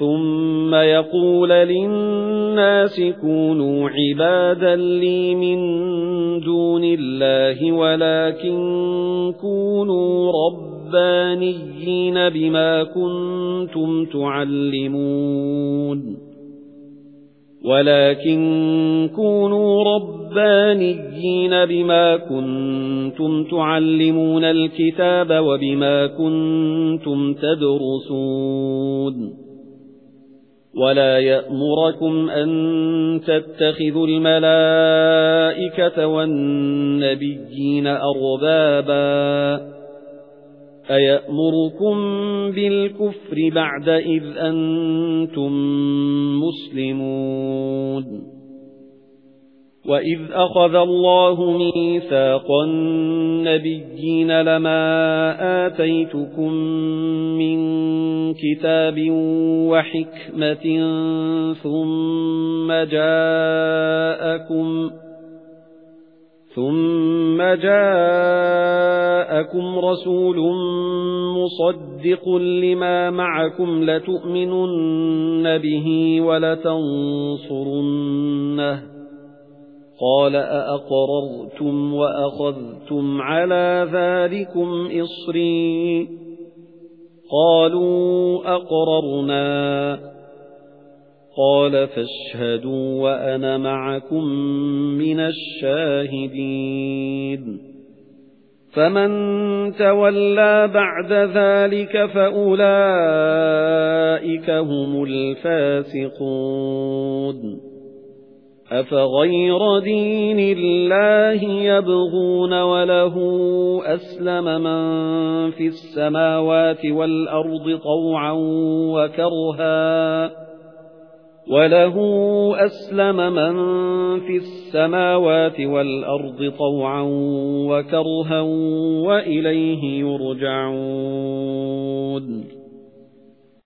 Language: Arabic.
ثُمَّ يَقُولُ لِلنَّاسِ كُونُوا عِبَادًا لِّي مِن دُونِ اللَّهِ وَلَكِن كُونُوا رَبَّانِيِّينَ بِمَا كُنتُمْ تُعَلِّمُونَ وَلَكِن كُونُوا رَبَّانِيِّينَ بِمَا كُنتُمْ تُعَلِّمُونَ الْكِتَابَ وَبِمَا كُنتُمْ تَدْرُسُونَ وَلَا يَأْمُرَكُمْ أَن تَتَّخِذُوا الْمَلَائِكَةَ وَالنَّبِيِّينَ أَرْبَابًا أَيَأْمُرُكُم بِالْكُفْرِ بَعْدَ إِذْ أَنتُم مُّسْلِمُونَ وَإِذْ أَخَذَ اللَّهُ مِيثَاقَ النَّبِيِّينَ لَمَا آتَيْتُكُم مِّن كِتَابٍ وَحِكْمَةٍ ثُمَّ جَاءَكُمْ ثُمَّ جَاءَكُمْ رَسُولٌ مُصَدِّقٌ لِمَا مَعَكُمْ لَتُؤْمِنُنَّ بِهِ وَلَتَنصُرُنَّهُ قَالَ أَأَقْرَرْتُمْ وَأَخَذْتُمْ عَلَى ذَلِكُمْ إِصْرِي قَالُوا أَقْرَرْنَا. قَالَ فَاشْهَدُوا وَأَنَا مَعَكُمْ مِنَ الشَّاهِدِينَ. فَمَن تَوَلَّى بَعْدَ ذَلِكَ فَأُولَئِكَ هُمُ الْفَاسِقُونَ. أَفَغَيْرَ دِينِ اللَّهِ يَبْغُونَ وَلَهُ أَسْلَمَ مَن فِي السَّمَاوَاتِ وَالْأَرْضِ طَوْعًا وَكَرْهًا وَلَهُ أَسْلَمَ مَن فِي السَّمَاوَاتِ وَالْأَرْضِ طَوْعًا وَكَرْهًا وَإِلَيْهِ يُرْجَعُونَ